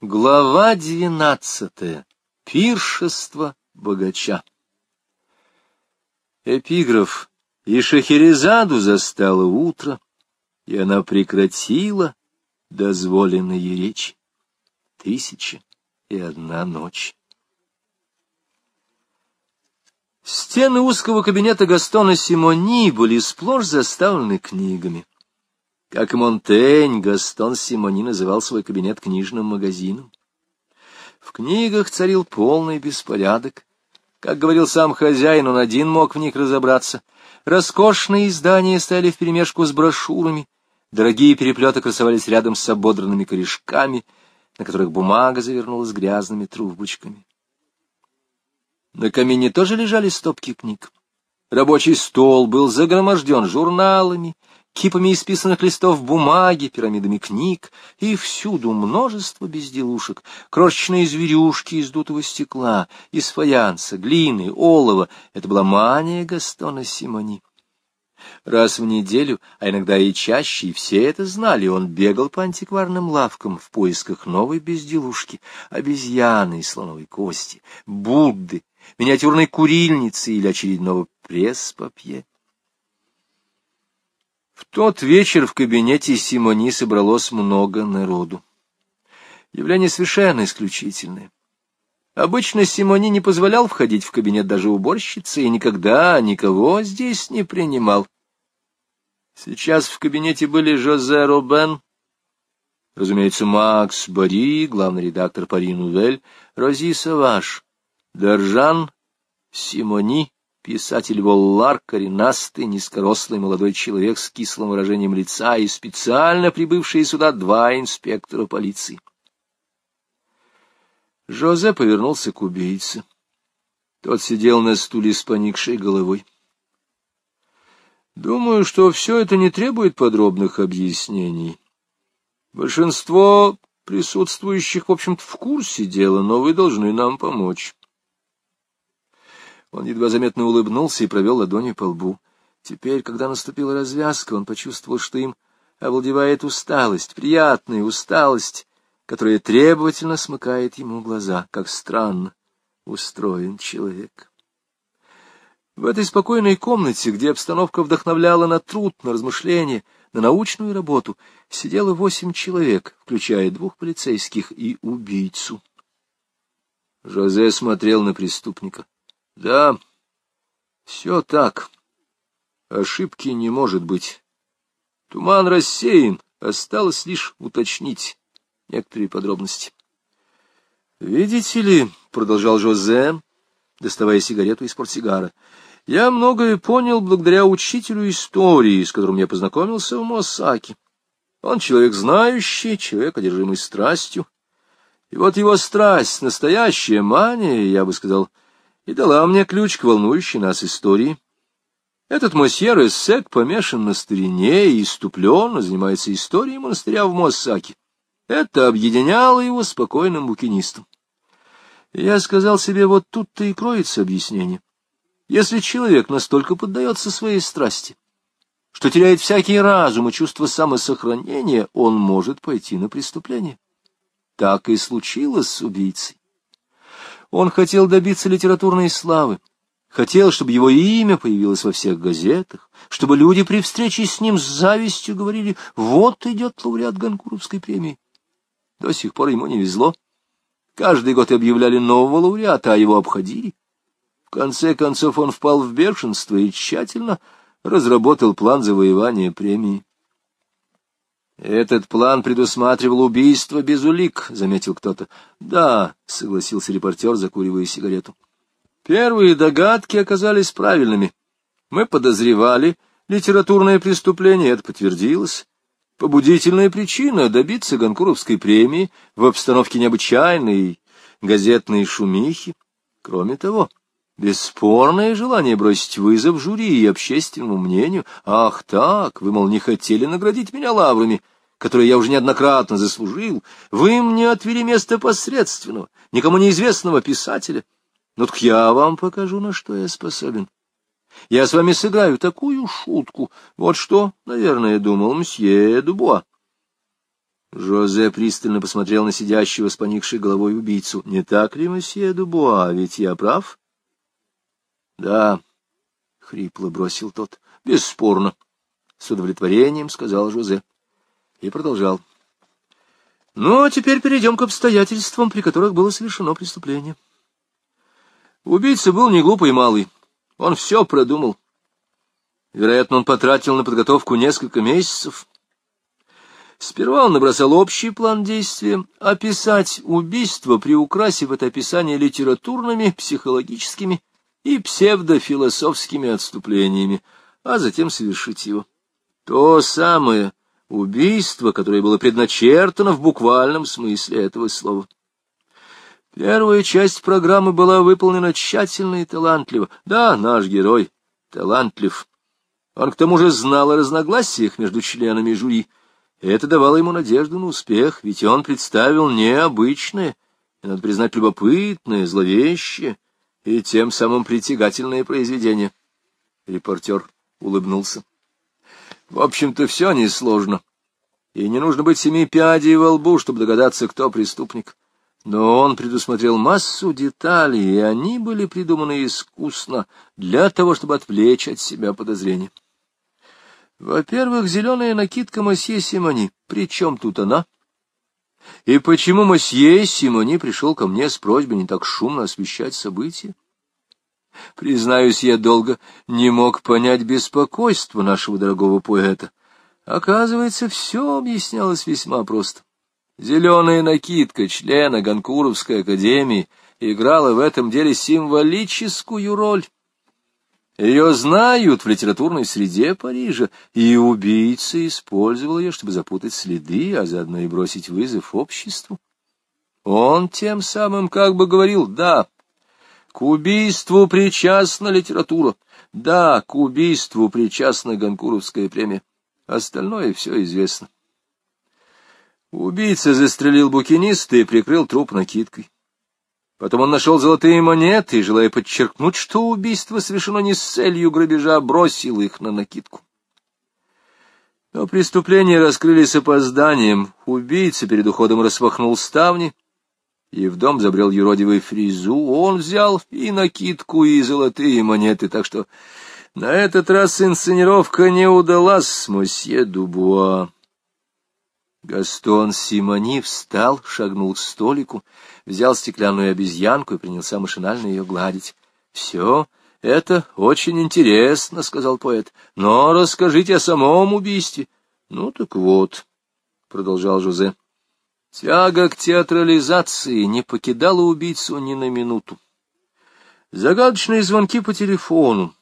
Глава двенадцатая. Пиршество богача. Эпиграф. И Шахерезаду застало утро, и она прекратила дозволенные речи. Тысяча и одна ночь. Стены узкого кабинета Гастона Симони были сплошь заставлены книгами. Как Монтень, Гастон Симони называл свой кабинет книжным магазином. В книгах царил полный беспорядок. Как говорил сам хозяин, он один мог в них разобраться. Роскошные издания стояли вперемешку с брошюрами, дорогие переплеты красовались рядом с ободранными корешками, на которых бумага завернулась грязными трубочками. На камине тоже лежали стопки книг. Рабочий стол был загроможден журналами, кипами исписанных листов бумаги, пирамидами книг, и всюду множество безделушек, крошечные зверюшки из дутого стекла, из фаянса, глины, олова. Это была мания Гастона Симони. Раз в неделю, а иногда и чаще, и все это знали, он бегал по антикварным лавкам в поисках новой безделушки, обезьяны из слоновой кости, Будды, миниатюрной курильницы или очередного пресс-папье. В тот вечер в кабинете Симони собралось много народу. Явление совершенно исключительное. Обычно Симони не позволял входить в кабинет даже уборщицы и никогда никого здесь не принимал. Сейчас в кабинете были Жозе Робен, разумеется, Макс Бари, главный редактор Пари Нувель, Рози Саваш, Доржан, Симони, Писатель Воллар, коренастый, низкорослый молодой человек с кислым выражением лица и специально прибывшие сюда два инспектора полиции. Жозе повернулся к убийце. Тот сидел на стуле с поникшей головой. Думаю, что все это не требует подробных объяснений. Большинство присутствующих, в общем-то, в курсе дела, но вы должны нам помочь. Он едва заметно улыбнулся и провел ладонью по лбу. Теперь, когда наступила развязка, он почувствовал, что им овладевает усталость, приятная усталость, которая требовательно смыкает ему глаза, как странно устроен человек. В этой спокойной комнате, где обстановка вдохновляла на труд, на размышления, на научную работу, сидело восемь человек, включая двух полицейских и убийцу. Жозе смотрел на преступника. Да, все так. Ошибки не может быть. Туман рассеян, осталось лишь уточнить некоторые подробности. «Видите ли», — продолжал Жозе, доставая сигарету из портсигара, — «я многое понял благодаря учителю истории, с которым я познакомился в Мосаке. Он человек знающий, человек, одержимый страстью. И вот его страсть, настоящая мания, я бы сказал, — и дала мне ключ к волнующей нас истории. Этот мосье Рессек помешан на старине и иступленно занимается историей монастыря в Моссаке. Это объединяло его спокойным букинистом. я сказал себе, вот тут-то и кроется объяснение. Если человек настолько поддается своей страсти, что теряет всякий разум и чувство самосохранения, он может пойти на преступление. Так и случилось с убийцей. Он хотел добиться литературной славы, хотел, чтобы его имя появилось во всех газетах, чтобы люди при встрече с ним с завистью говорили «Вот идет лауреат Ганкуровской премии». До сих пор ему не везло. Каждый год объявляли нового лауреата, а его обходили. В конце концов он впал в бешенство и тщательно разработал план завоевания премии. Этот план предусматривал убийство без улик, — заметил кто-то. — Да, — согласился репортер, закуривая сигарету. Первые догадки оказались правильными. Мы подозревали литературное преступление, это подтвердилось. Побудительная причина — добиться Гонкуровской премии в обстановке необычайной газетной шумихи. Кроме того, бесспорное желание бросить вызов жюри и общественному мнению. Ах так, вы, мол, не хотели наградить меня лаврами, которые я уже неоднократно заслужил. Вы мне отвели место посредственного, никому неизвестного писателя. Ну так я вам покажу, на что я способен. Я с вами сыграю такую шутку. Вот что, наверное, думал мсье Дубуа. Жозе пристально посмотрел на сидящего с поникшей головой убийцу. — Не так ли, месье Дубуа, ведь я прав? — Да, — хрипло бросил тот. — Бесспорно. С удовлетворением сказал Жозе. И продолжал. — Ну, а теперь перейдем к обстоятельствам, при которых было совершено преступление. Убийца был не глупый малый. Он все продумал. Вероятно, он потратил на подготовку несколько месяцев. Сперва он набросал общий план действия, описать убийство, приукрасив это описание литературными, психологическими и псевдофилософскими отступлениями, а затем совершить его. То самое убийство, которое было предначертано в буквальном смысле этого слова. Первая часть программы была выполнена тщательно и талантливо. Да, наш герой талантлив. Он к тому же знал о разногласиях между членами жюри, это давало ему надежду на успех, ведь он представил необычное, и, надо признать, любопытное, зловещее и тем самым притягательное произведение. Репортер улыбнулся. В общем-то, все несложно. И не нужно быть семи пядей во лбу, чтобы догадаться, кто преступник. Но он предусмотрел массу деталей, и они были придуманы искусно для того, чтобы отвлечь от себя подозрения. Во-первых, зеленая накидка мосье Симони. При чем тут она? И почему мосье Симони пришел ко мне с просьбой не так шумно освещать события? Признаюсь, я долго не мог понять беспокойство нашего дорогого поэта. Оказывается, все объяснялось весьма просто. Зеленая накидка члена Ганкуровской академии играла в этом деле символическую роль. Ее знают в литературной среде Парижа, и убийца использовал ее, чтобы запутать следы, а заодно и бросить вызов обществу. Он тем самым как бы говорил «да». К убийству причастна литература. Да, к убийству причастна Ганкуровская премия. Остальное все известно. Убийца застрелил букиниста и прикрыл труп накидкой. Потом он нашел золотые монеты и, желая подчеркнуть, что убийство совершено не с целью грабежа, бросил их на накидку. Но преступления раскрыли с опозданием. Убийца перед уходом распахнул ставни, и в дом забрел юродивый фризу. Он взял и накидку, и золотые монеты, так что на этот раз инсценировка не удалась, мосье Дубуа. Гастон Симони встал, шагнул к столику, взял стеклянную обезьянку и принялся машинально ее гладить. — Все это очень интересно, — сказал поэт, — но расскажите о самом убийстве. — Ну так вот, — продолжал Жозе, — тяга к театрализации не покидала убийцу ни на минуту. Загадочные звонки по телефону,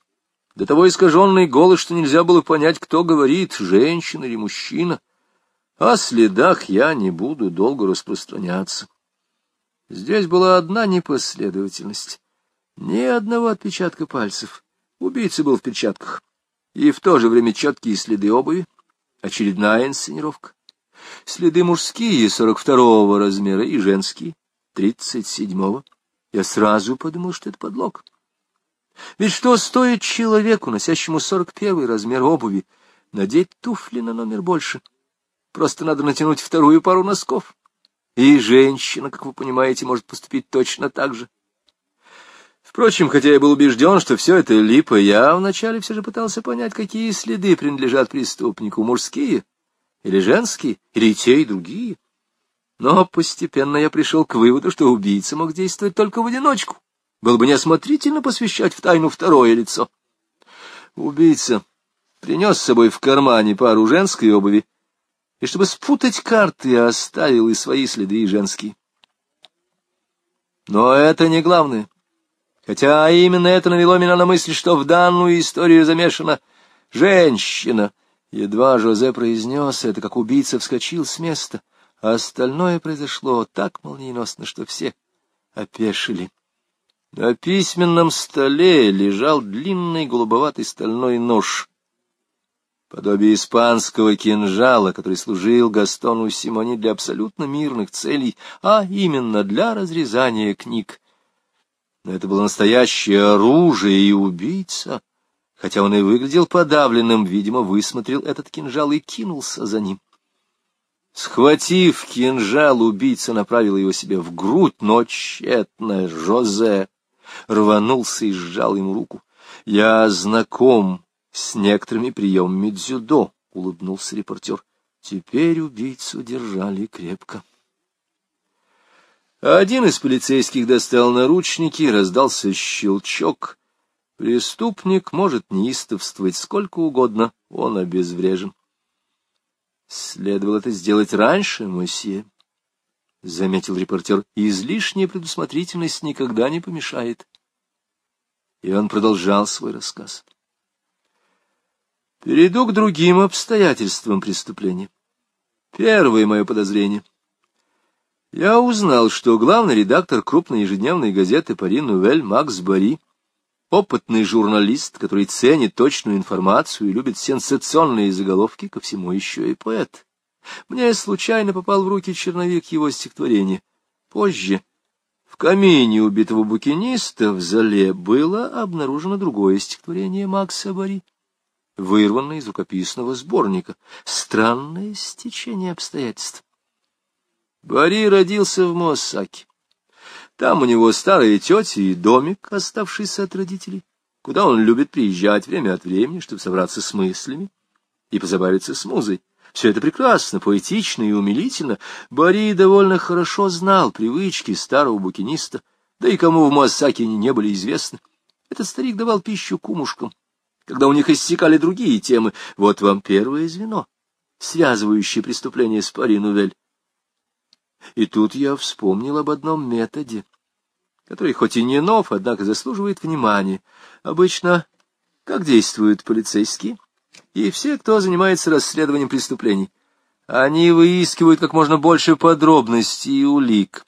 до того искаженный голос, что нельзя было понять, кто говорит, женщина или мужчина — о следах я не буду долго распространяться. Здесь была одна непоследовательность. Ни одного отпечатка пальцев. Убийца был в перчатках. И в то же время четкие следы обуви. Очередная инсценировка. Следы мужские, сорок второго размера, и женские, тридцать седьмого. Я сразу подумал, что это подлог. Ведь что стоит человеку, носящему сорок первый размер обуви, надеть туфли на номер больше — Просто надо натянуть вторую пару носков. И женщина, как вы понимаете, может поступить точно так же. Впрочем, хотя я был убежден, что все это липа, я вначале все же пытался понять, какие следы принадлежат преступнику, мужские или женские, или те, и другие. Но постепенно я пришел к выводу, что убийца мог действовать только в одиночку. Было бы неосмотрительно посвящать в тайну второе лицо. Убийца принес с собой в кармане пару женской обуви и чтобы спутать карты, оставил и свои следы и женские. Но это не главное. Хотя именно это навело меня на мысль, что в данную историю замешана женщина. Едва Жозе произнес это, как убийца вскочил с места, а остальное произошло так молниеносно, что все опешили. На письменном столе лежал длинный голубоватый стальной нож — подобие испанского кинжала, который служил Гастону Симони для абсолютно мирных целей, а именно для разрезания книг. Но это было настоящее оружие, и убийца, хотя он и выглядел подавленным, видимо, высмотрел этот кинжал и кинулся за ним. Схватив кинжал, убийца направил его себе в грудь, но тщетно Жозе рванулся и сжал ему руку. — Я знаком с некоторыми приемами дзюдо, — улыбнулся репортер. Теперь убийцу держали крепко. Один из полицейских достал наручники, раздался щелчок. Преступник может неистовствовать сколько угодно, он обезврежен. Следовало это сделать раньше, мосье, — заметил репортер. Излишняя предусмотрительность никогда не помешает. И он продолжал свой рассказ. Перейду к другим обстоятельствам преступления. Первое мое подозрение. Я узнал, что главный редактор крупной ежедневной газеты «Пари Нувель» Макс Бари опытный журналист, который ценит точную информацию и любит сенсационные заголовки, ко всему еще и поэт. Мне случайно попал в руки черновик его стихотворения. Позже, в камине убитого букиниста в зале, было обнаружено другое стихотворение Макса Бари, вырванное из рукописного сборника. Странное стечение обстоятельств. Бари родился в Моссаке. Там у него старая тетя и домик, оставшийся от родителей, куда он любит приезжать время от времени, чтобы собраться с мыслями и позабавиться с музой. Все это прекрасно, поэтично и умилительно. Бори довольно хорошо знал привычки старого букиниста, да и кому в Моссакине не были известны. Этот старик давал пищу кумушкам, когда у них иссякали другие темы. Вот вам первое звено, связывающее преступление с Пари Нувель. И тут я вспомнил об одном методе, который хоть и не нов, однако заслуживает внимания. Обычно, как действуют полицейские и все, кто занимается расследованием преступлений. Они выискивают как можно больше подробностей и улик.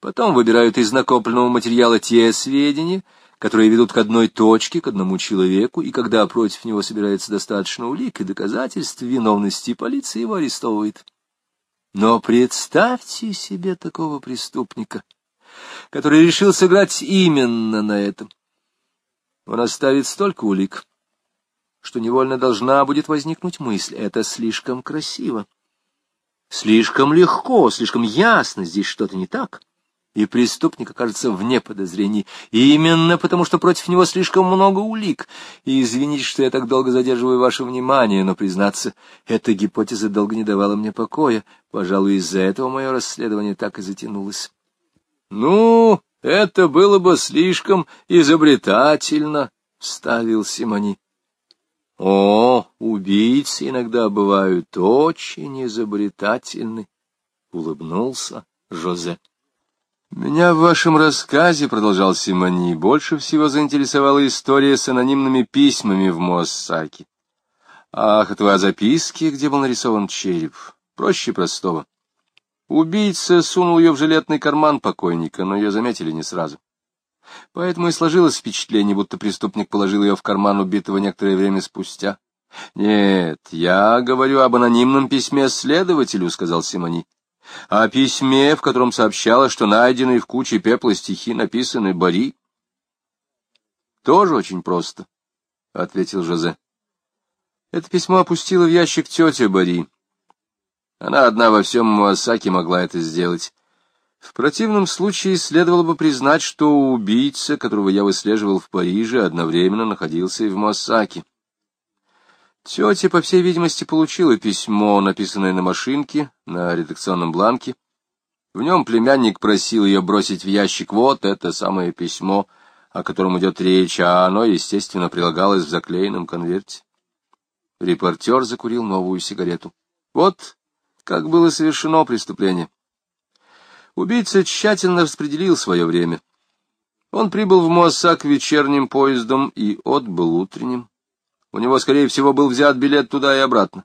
Потом выбирают из накопленного материала те сведения, которые ведут к одной точке, к одному человеку, и когда против него собирается достаточно улик и доказательств виновности, полиция его арестовывает. Но представьте себе такого преступника, который решил сыграть именно на этом. Он оставит столько улик, что невольно должна будет возникнуть мысль, это слишком красиво. Слишком легко, слишком ясно, здесь что-то не так и преступник окажется вне подозрений, именно потому что против него слишком много улик. И извините, что я так долго задерживаю ваше внимание, но, признаться, эта гипотеза долго не давала мне покоя. Пожалуй, из-за этого мое расследование так и затянулось. — Ну, это было бы слишком изобретательно, — вставил Симони. — О, убийцы иногда бывают очень изобретательны, — улыбнулся Жозе. Меня в вашем рассказе, — продолжал Симони, — больше всего заинтересовала история с анонимными письмами в Моссаке. Ах, это о записке, где был нарисован череп. Проще простого. Убийца сунул ее в жилетный карман покойника, но ее заметили не сразу. Поэтому и сложилось впечатление, будто преступник положил ее в карман убитого некоторое время спустя. — Нет, я говорю об анонимном письме следователю, — сказал Симони о письме, в котором сообщалось, что найденные в куче пепла стихи написаны Бори. — Тоже очень просто, — ответил Жозе. Это письмо опустила в ящик тетя Бори. Она одна во всем Муасаке могла это сделать. В противном случае следовало бы признать, что убийца, которого я выслеживал в Париже, одновременно находился и в Муасаке. Тетя, по всей видимости, получила письмо, написанное на машинке, на редакционном бланке. В нем племянник просил ее бросить в ящик вот это самое письмо, о котором идет речь, а оно, естественно, прилагалось в заклеенном конверте. Репортер закурил новую сигарету. Вот как было совершено преступление. Убийца тщательно распределил свое время. Он прибыл в Моссак вечерним поездом и отбыл утренним. У него, скорее всего, был взят билет туда и обратно.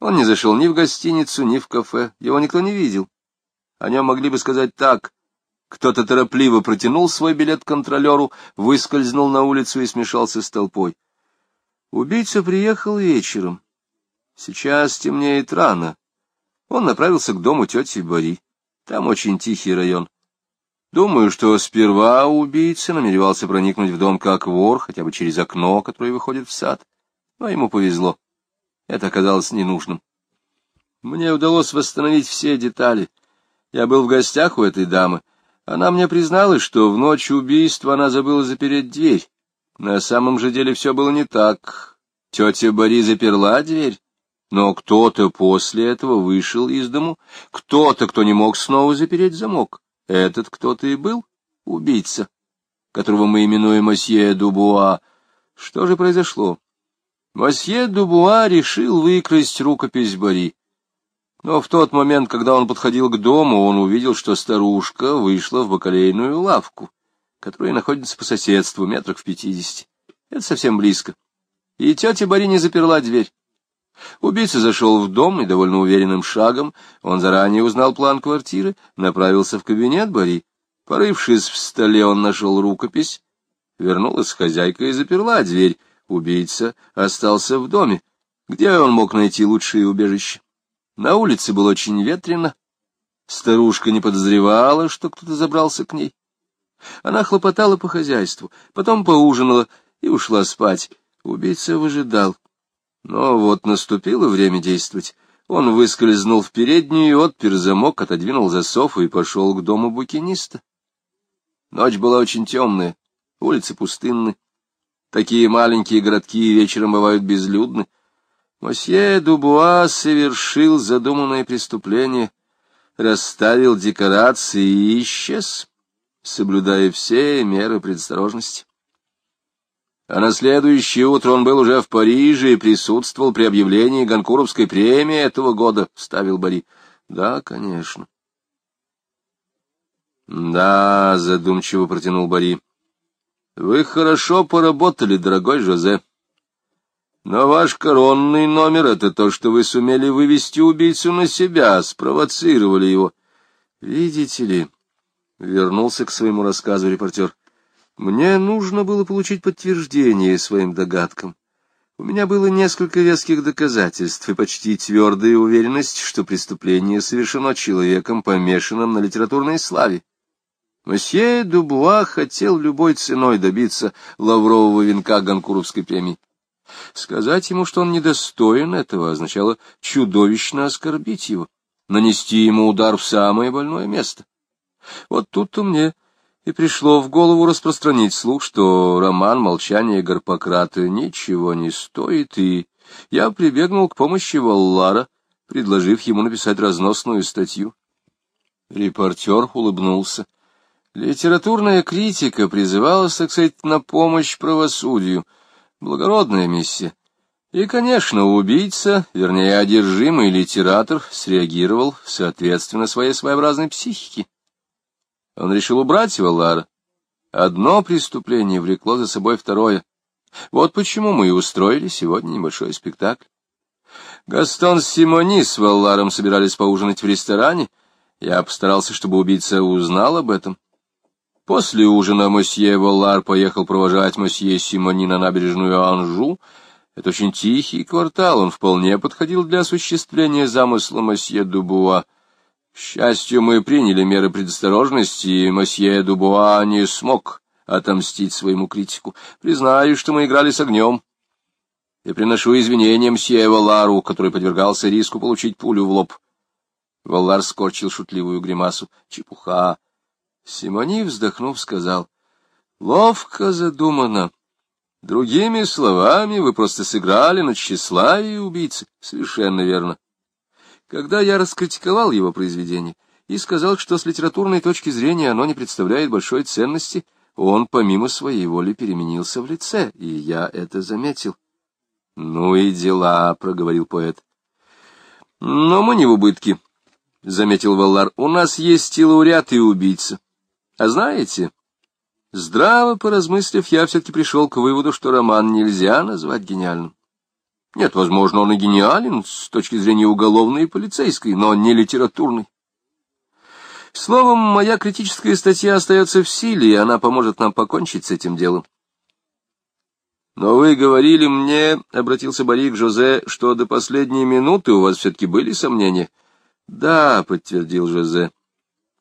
Он не зашел ни в гостиницу, ни в кафе, его никто не видел. О нем могли бы сказать так. Кто-то торопливо протянул свой билет контролеру, выскользнул на улицу и смешался с толпой. Убийца приехал вечером. Сейчас темнеет рано. Он направился к дому тети Бори. Там очень тихий район. Думаю, что сперва убийца намеревался проникнуть в дом как вор, хотя бы через окно, которое выходит в сад но ему повезло. Это оказалось ненужным. Мне удалось восстановить все детали. Я был в гостях у этой дамы. Она мне призналась, что в ночь убийства она забыла запереть дверь. На самом же деле все было не так. Тетя Бори заперла дверь, но кто-то после этого вышел из дому, кто-то, кто не мог снова запереть замок. Этот кто-то и был убийца, которого мы именуем Мосье Дубуа. Что же произошло? Мосье Дубуа решил выкрасть рукопись Бори. Но в тот момент, когда он подходил к дому, он увидел, что старушка вышла в бакалейную лавку, которая находится по соседству, метрах в пятидесяти. Это совсем близко. И тетя Бори не заперла дверь. Убийца зашел в дом и довольно уверенным шагом, он заранее узнал план квартиры, направился в кабинет Бори. Порывшись в столе, он нашел рукопись, вернулась хозяйка и заперла дверь. Убийца остался в доме. Где он мог найти лучшее убежище? На улице было очень ветрено. Старушка не подозревала, что кто-то забрался к ней. Она хлопотала по хозяйству, потом поужинала и ушла спать. Убийца выжидал. Но вот наступило время действовать. Он выскользнул в переднюю, отпер замок, отодвинул засов и пошел к дому букиниста. Ночь была очень темная, улицы пустынны. Такие маленькие городки вечером бывают безлюдны. Мосье Дубуа совершил задуманное преступление, расставил декорации и исчез, соблюдая все меры предосторожности. А на следующее утро он был уже в Париже и присутствовал при объявлении Ганкуровской премии этого года, — ставил Бари. — Да, конечно. — Да, — задумчиво протянул Бари. — Вы хорошо поработали, дорогой Жозе. — но ваш коронный номер — это то, что вы сумели вывести убийцу на себя, спровоцировали его. Видите ли, — вернулся к своему рассказу репортер, — мне нужно было получить подтверждение своим догадкам. У меня было несколько веских доказательств и почти твердая уверенность, что преступление совершено человеком, помешанным на литературной славе. Мосье Дубуа хотел любой ценой добиться лаврового венка Ганкуровской премии. Сказать ему, что он недостоин этого, означало чудовищно оскорбить его, нанести ему удар в самое больное место. Вот тут-то мне и пришло в голову распространить слух, что роман «Молчание Гарпократа» ничего не стоит, и я прибегнул к помощи Валлара, предложив ему написать разносную статью. Репортер улыбнулся. Литературная критика призывалась, так сказать, на помощь правосудию — Благородная миссия. И, конечно, убийца, вернее, одержимый литератор, среагировал соответственно своей своеобразной психике. Он решил убрать Валлара. Одно преступление влекло за собой второе. Вот почему мы и устроили сегодня небольшой спектакль. Гастон Симони с Валларом собирались поужинать в ресторане. Я постарался, чтобы убийца узнал об этом. После ужина мосье Воллар поехал провожать мосье Симони на набережную Анжу. Это очень тихий квартал, он вполне подходил для осуществления замысла мосье Дубуа. К счастью, мы приняли меры предосторожности, и мосье Дубуа не смог отомстить своему критику. Признаю, что мы играли с огнем. И приношу извинения мсье Валару, который подвергался риску получить пулю в лоб. Валар скорчил шутливую гримасу. Чепуха. Симони, вздохнув, сказал, — Ловко задумано. Другими словами, вы просто сыграли на тщеславие убийцы. Совершенно верно. Когда я раскритиковал его произведение и сказал, что с литературной точки зрения оно не представляет большой ценности, он помимо своей воли переменился в лице, и я это заметил. — Ну и дела, — проговорил поэт. — Но мы не в убытке, — заметил Валлар. — У нас есть и лауреат, и убийца. А знаете, здраво поразмыслив, я все-таки пришел к выводу, что роман нельзя назвать гениальным. Нет, возможно, он и гениален с точки зрения уголовной и полицейской, но не литературной. Словом, моя критическая статья остается в силе, и она поможет нам покончить с этим делом. Но вы говорили мне, — обратился Барик Жозе, — что до последней минуты у вас все-таки были сомнения. — Да, — подтвердил Жозе.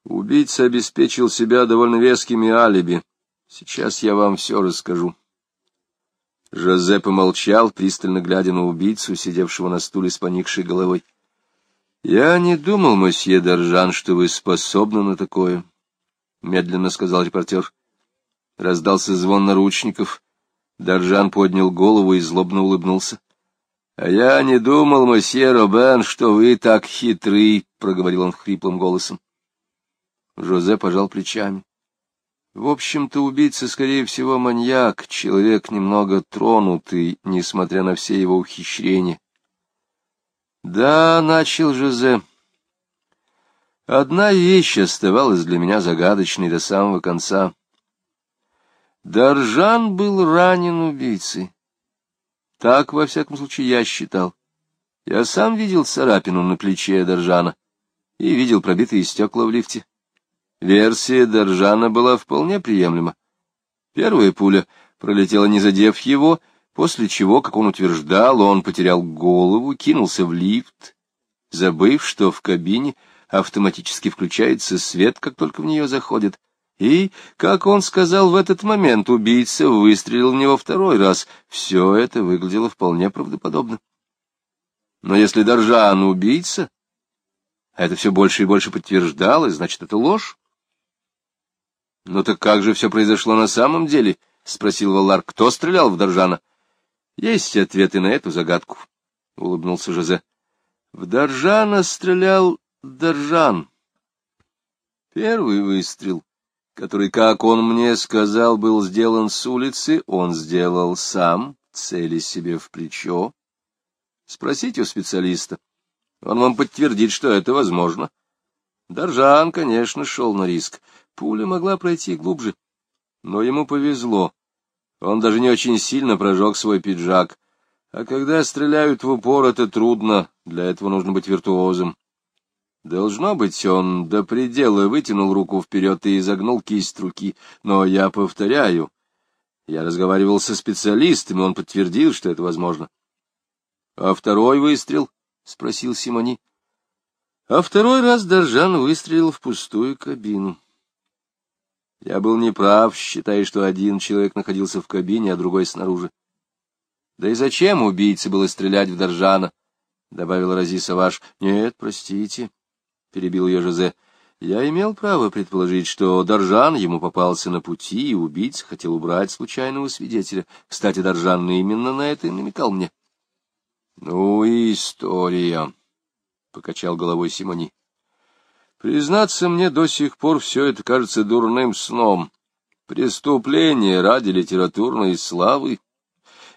Убийца обеспечил себя довольно вескими алиби. Сейчас я вам все расскажу. Жозе помолчал, пристально глядя на убийцу, сидевшего на стуле с поникшей головой. — Я не думал, мосье Доржан, что вы способны на такое, — медленно сказал репортер. Раздался звон наручников. Доржан поднял голову и злобно улыбнулся. — А я не думал, мосье Робен, что вы так хитрый, — проговорил он хриплым голосом. Жозе пожал плечами. В общем-то, убийца, скорее всего, маньяк, человек немного тронутый, несмотря на все его ухищрения. Да, начал Жозе. Одна вещь оставалась для меня загадочной до самого конца. Даржан был ранен убийцей. Так, во всяком случае, я считал. Я сам видел царапину на плече Даржана и видел пробитые стекла в лифте. Версия Даржана была вполне приемлема. Первая пуля пролетела, не задев его, после чего, как он утверждал, он потерял голову, кинулся в лифт, забыв, что в кабине автоматически включается свет, как только в нее заходит. И, как он сказал в этот момент, убийца выстрелил в него второй раз. Все это выглядело вполне правдоподобно. Но если Доржан убийца, а это все больше и больше подтверждалось, значит, это ложь. — Ну так как же все произошло на самом деле? — спросил Валар. — Кто стрелял в Доржана? — Есть ответы на эту загадку, — улыбнулся Жозе. — В Доржана стрелял Доржан. Первый выстрел, который, как он мне сказал, был сделан с улицы, он сделал сам, цели себе в плечо. Спросите у специалиста. Он вам подтвердит, что это возможно. Доржан, конечно, шел на риск. Пуля могла пройти глубже. Но ему повезло. Он даже не очень сильно прожег свой пиджак. А когда стреляют в упор, это трудно. Для этого нужно быть виртуозом. Должно быть, он до предела вытянул руку вперед и изогнул кисть руки. Но я повторяю, я разговаривал со специалистом, и он подтвердил, что это возможно. — А второй выстрел? — спросил Симони. А второй раз Доржан выстрелил в пустую кабину. Я был неправ, считая, что один человек находился в кабине, а другой снаружи. Да и зачем убийце было стрелять в Доржана? — добавил Рази Саваш. — Нет, простите, — перебил ее Жозе. — Я имел право предположить, что Доржан ему попался на пути, и убийца хотел убрать случайного свидетеля. Кстати, Доржан именно на это и намекал мне. — Ну и история, — покачал головой Симони. Признаться, мне до сих пор все это кажется дурным сном. Преступление ради литературной славы.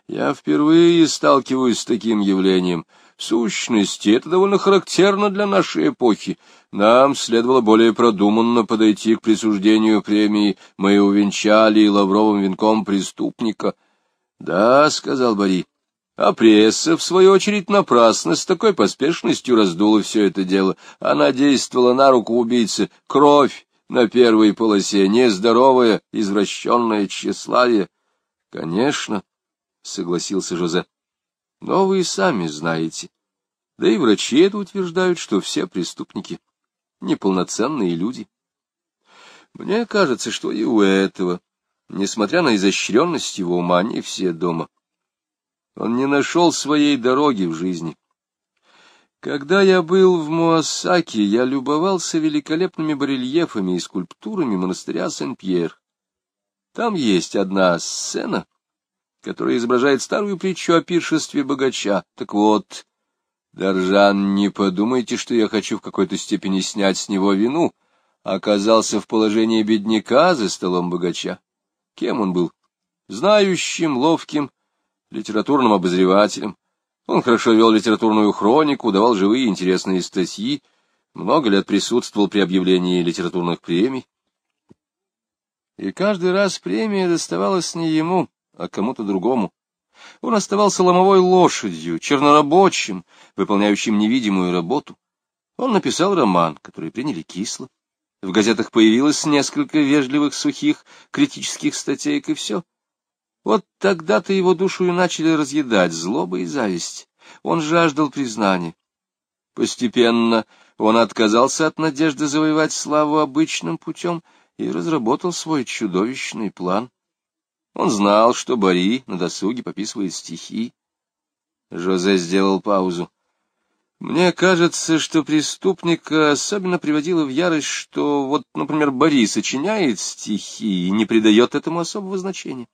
Я впервые сталкиваюсь с таким явлением. В сущности, это довольно характерно для нашей эпохи. Нам следовало более продуманно подойти к присуждению премии. Мы увенчали лавровым венком преступника. — Да, — сказал Бори, а пресса, в свою очередь, напрасно с такой поспешностью раздула все это дело. Она действовала на руку убийцы. Кровь на первой полосе, нездоровое, извращенное тщеславие. — Конечно, — согласился Жозе. — Но вы и сами знаете. Да и врачи это утверждают, что все преступники — неполноценные люди. Мне кажется, что и у этого, несмотря на изощренность его ума, не все дома. Он не нашел своей дороги в жизни. Когда я был в Муассаке, я любовался великолепными барельефами и скульптурами монастыря Сен-Пьер. Там есть одна сцена, которая изображает старую притчу о пиршестве богача. Так вот, Доржан, не подумайте, что я хочу в какой-то степени снять с него вину. Оказался в положении бедняка за столом богача. Кем он был? Знающим, ловким, литературным обозревателем. Он хорошо вел литературную хронику, давал живые интересные статьи, много лет присутствовал при объявлении литературных премий. И каждый раз премия доставалась не ему, а кому-то другому. Он оставался ломовой лошадью, чернорабочим, выполняющим невидимую работу. Он написал роман, который приняли кисло. В газетах появилось несколько вежливых, сухих, критических статей, и все. Вот тогда-то его душу и начали разъедать злоба и зависть. Он жаждал признания. Постепенно он отказался от надежды завоевать славу обычным путем и разработал свой чудовищный план. Он знал, что Бори на досуге пописывает стихи. Жозе сделал паузу. Мне кажется, что преступника особенно приводило в ярость, что вот, например, Борис сочиняет стихи и не придает этому особого значения.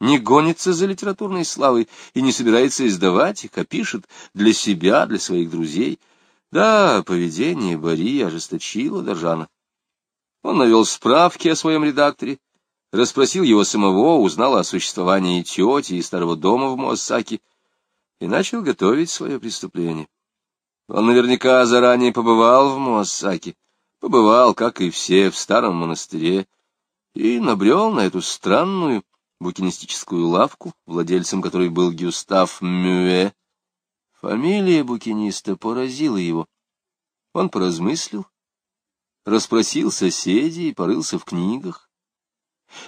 Не гонится за литературной славой и не собирается издавать их, а пишет для себя, для своих друзей. Да, поведение Бори ожесточило Доржана. Он навел справки о своем редакторе, расспросил его самого, узнал о существовании тети и старого дома в Моассаке и начал готовить свое преступление. Он наверняка заранее побывал в Муассаке, побывал, как и все, в старом монастыре, и набрел на эту странную букинистическую лавку, владельцем которой был Гюстав Мюэ. Фамилия букиниста поразила его. Он поразмыслил, расспросил соседей порылся в книгах.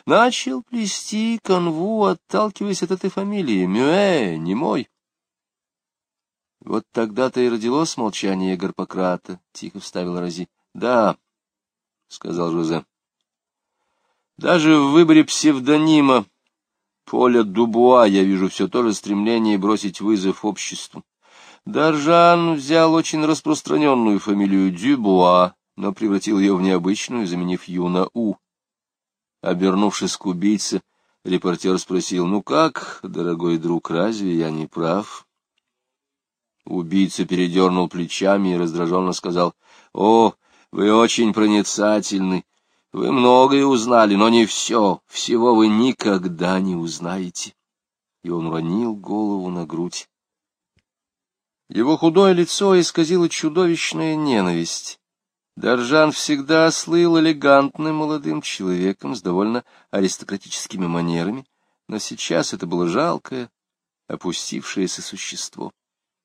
Начал плести канву, отталкиваясь от этой фамилии. Мюэ, не мой. Вот тогда-то и родилось молчание Гарпократа, — тихо вставил Рози. — Да, — сказал Жозе. Даже в выборе псевдонима Поля Дубуа я вижу все то же стремление бросить вызов обществу. Даржан взял очень распространенную фамилию Дюбуа, но превратил ее в необычную, заменив Ю на У. Обернувшись к убийце, репортер спросил, «Ну как, дорогой друг, разве я не прав?» Убийца передернул плечами и раздраженно сказал, — О, вы очень проницательны. Вы многое узнали, но не все. Всего вы никогда не узнаете. И он уронил голову на грудь. Его худое лицо исказило чудовищная ненависть. Доржан всегда слыл элегантным молодым человеком с довольно аристократическими манерами, но сейчас это было жалкое, опустившееся существо.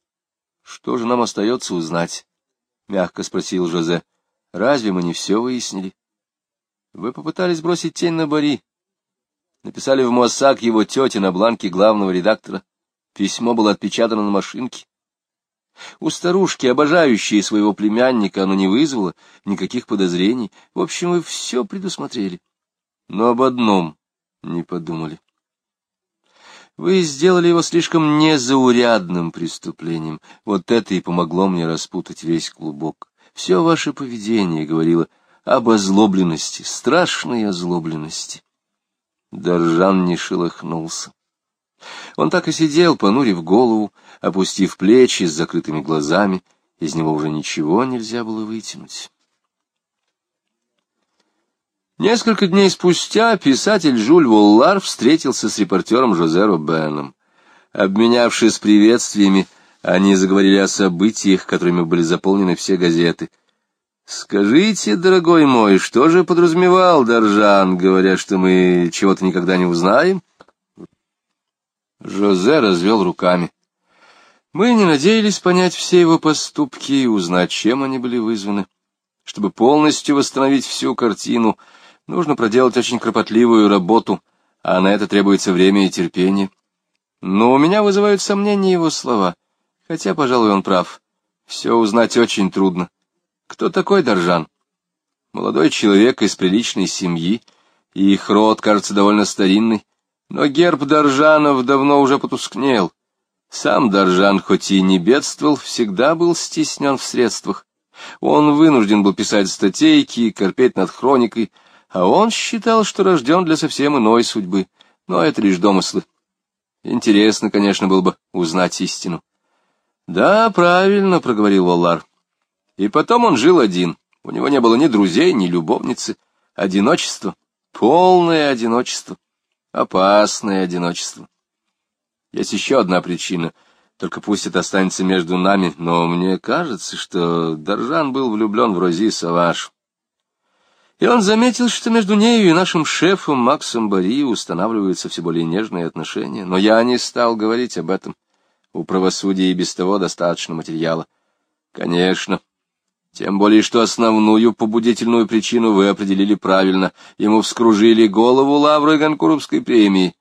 — Что же нам остается узнать? — мягко спросил Жозе. — Разве мы не все выяснили? Вы попытались бросить тень на Бори. Написали в Моссак его тете на бланке главного редактора. Письмо было отпечатано на машинке. У старушки, обожающей своего племянника, оно не вызвало никаких подозрений. В общем, вы все предусмотрели. Но об одном не подумали. Вы сделали его слишком незаурядным преступлением. Вот это и помогло мне распутать весь клубок. Все ваше поведение говорило об озлобленности, страшной озлобленности. Доржан не шелохнулся. Он так и сидел, понурив голову, опустив плечи с закрытыми глазами. Из него уже ничего нельзя было вытянуть. Несколько дней спустя писатель Жюль Воллар встретился с репортером Жозе Робеном. Обменявшись приветствиями, они заговорили о событиях, которыми были заполнены все газеты. «Скажите, дорогой мой, что же подразумевал Доржан, говоря, что мы чего-то никогда не узнаем?» Жозе развел руками. «Мы не надеялись понять все его поступки и узнать, чем они были вызваны. Чтобы полностью восстановить всю картину — Нужно проделать очень кропотливую работу, а на это требуется время и терпение. Но у меня вызывают сомнения его слова, хотя, пожалуй, он прав. Все узнать очень трудно. Кто такой Доржан? Молодой человек из приличной семьи, и их род, кажется, довольно старинный, но герб Доржанов давно уже потускнел. Сам Доржан, хоть и не бедствовал, всегда был стеснен в средствах. Он вынужден был писать статейки, корпеть над хроникой, а он считал, что рожден для совсем иной судьбы, но это лишь домыслы. Интересно, конечно, было бы узнать истину. — Да, правильно, — проговорил Воллар. И потом он жил один. У него не было ни друзей, ни любовницы. Одиночество, полное одиночество, опасное одиночество. Есть еще одна причина, только пусть это останется между нами, но мне кажется, что Доржан был влюблен в Рози Саваш. И он заметил, что между нею и нашим шефом Максом Бари устанавливаются все более нежные отношения. Но я не стал говорить об этом. У правосудия и без того достаточно материала. Конечно. Тем более, что основную побудительную причину вы определили правильно. Ему вскружили голову лавры Ганкуровской премии.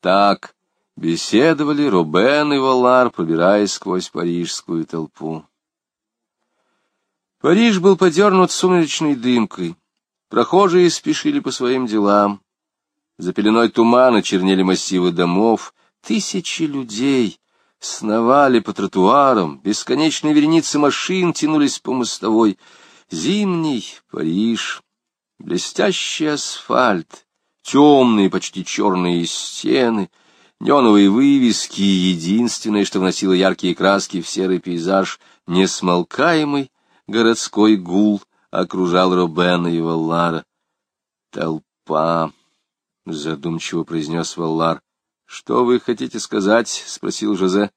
Так беседовали Робен и Валар, пробираясь сквозь парижскую толпу. Париж был подернут сумеречной дымкой. Прохожие спешили по своим делам. За пеленой тумана чернели массивы домов. Тысячи людей сновали по тротуарам, бесконечные вереницы машин тянулись по мостовой. Зимний Париж, блестящий асфальт, темные, почти черные стены, неоновые вывески, единственное, что вносило яркие краски в серый пейзаж, несмолкаемый городской гул окружал Робена и Валлара. «Толпа», — задумчиво произнес Валлар. «Что вы хотите сказать?» — спросил Жозе.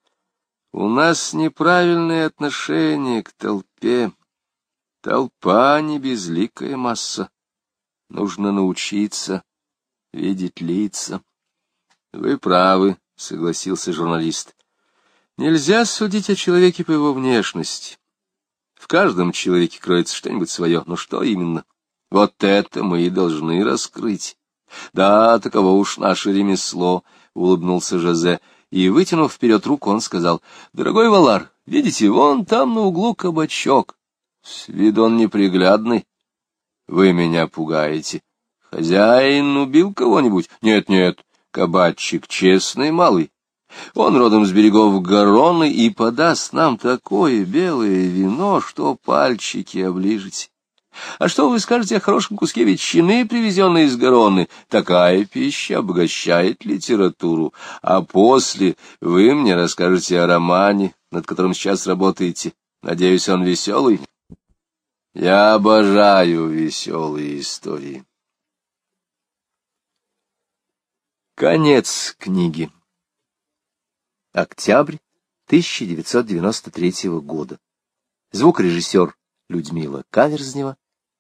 «У нас неправильное отношение к толпе. Толпа — не безликая масса. Нужно научиться видеть лица». «Вы правы», — согласился журналист. «Нельзя судить о человеке по его внешности. В каждом человеке кроется что-нибудь свое. Но что именно? Вот это мы и должны раскрыть». «Да, таково уж наше ремесло», — улыбнулся Жозе, и, вытянув вперед руку, он сказал, «Дорогой Валар, видите, вон там на углу кабачок. С виду он неприглядный. Вы меня пугаете. Хозяин убил кого-нибудь? Нет-нет, кабачик честный малый. Он родом с берегов Гароны и подаст нам такое белое вино, что пальчики оближете. А что вы скажете о хорошем куске ветчины, привезенной из Гароны? Такая пища обогащает литературу. А после вы мне расскажете о романе, над которым сейчас работаете. Надеюсь, он веселый? Я обожаю веселые истории. Конец книги. Октябрь 1993 года. Звукорежиссер Людмила Каверзнева